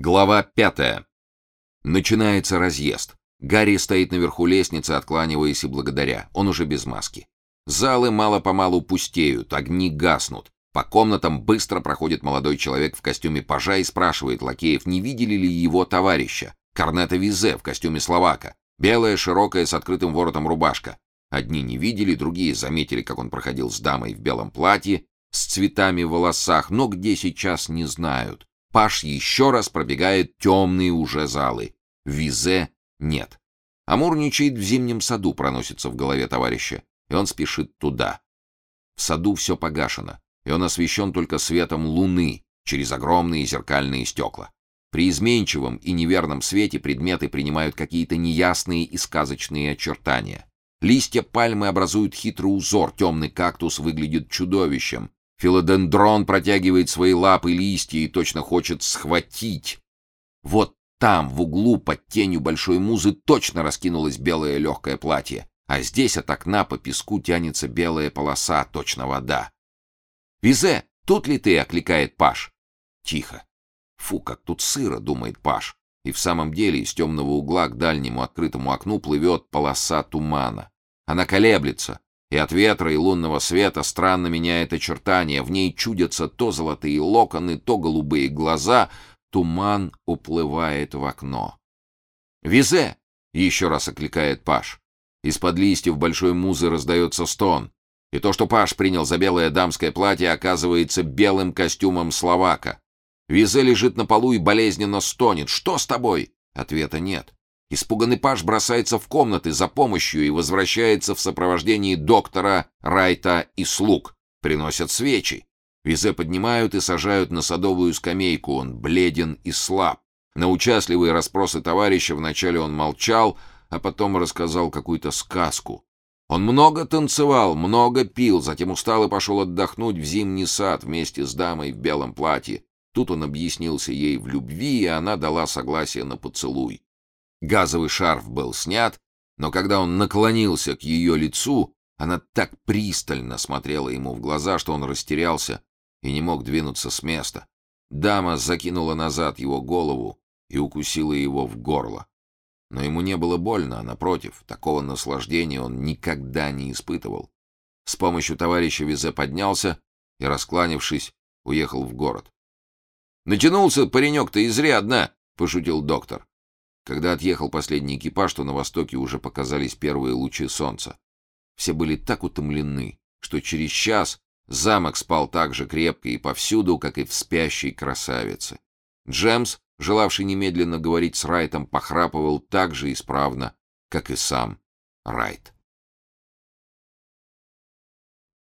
Глава пятая. Начинается разъезд. Гарри стоит наверху лестницы, откланиваясь и благодаря. Он уже без маски. Залы мало-помалу пустеют, огни гаснут. По комнатам быстро проходит молодой человек в костюме пажа и спрашивает лакеев, не видели ли его товарища. Корнета Визе в костюме словака. Белая, широкая, с открытым воротом рубашка. Одни не видели, другие заметили, как он проходил с дамой в белом платье, с цветами в волосах, но где сейчас не знают. Паш еще раз пробегает темные уже залы. Визе нет. Амурничает в зимнем саду, проносится в голове товарища, и он спешит туда. В саду все погашено, и он освещен только светом луны через огромные зеркальные стекла. При изменчивом и неверном свете предметы принимают какие-то неясные и сказочные очертания. Листья пальмы образуют хитрый узор, темный кактус выглядит чудовищем, Филодендрон протягивает свои лапы листья и точно хочет схватить. Вот там, в углу, под тенью большой музы, точно раскинулось белое легкое платье, а здесь от окна по песку тянется белая полоса, точно вода. «Визе, тут ли ты?» — окликает Паш. Тихо. «Фу, как тут сыро!» — думает Паш. И в самом деле из темного угла к дальнему открытому окну плывет полоса тумана. Она колеблется, и от ветра и лунного света странно меняет очертания, в ней чудятся то золотые локоны, то голубые глаза, туман уплывает в окно. «Визе!» — еще раз окликает Паш. Из-под листьев большой музы раздается стон, и то, что Паш принял за белое дамское платье, оказывается белым костюмом словака. Визе лежит на полу и болезненно стонет. «Что с тобой?» Ответа нет. Испуганный Паш бросается в комнаты за помощью и возвращается в сопровождении доктора, Райта и слуг. Приносят свечи. Визе поднимают и сажают на садовую скамейку. Он бледен и слаб. На участливые расспросы товарища вначале он молчал, а потом рассказал какую-то сказку. Он много танцевал, много пил, затем устал и пошел отдохнуть в зимний сад вместе с дамой в белом платье. Тут он объяснился ей в любви, и она дала согласие на поцелуй. Газовый шарф был снят, но когда он наклонился к ее лицу, она так пристально смотрела ему в глаза, что он растерялся и не мог двинуться с места. Дама закинула назад его голову и укусила его в горло. Но ему не было больно, а напротив, такого наслаждения он никогда не испытывал. С помощью товарища Визе поднялся и, раскланившись, уехал в город. «Натянулся паренек-то изрядно!» — пошутил доктор. Когда отъехал последний экипаж, то на востоке уже показались первые лучи солнца. Все были так утомлены, что через час замок спал так же крепко и повсюду, как и в спящей красавице. Джемс, желавший немедленно говорить с Райтом, похрапывал так же исправно, как и сам Райт.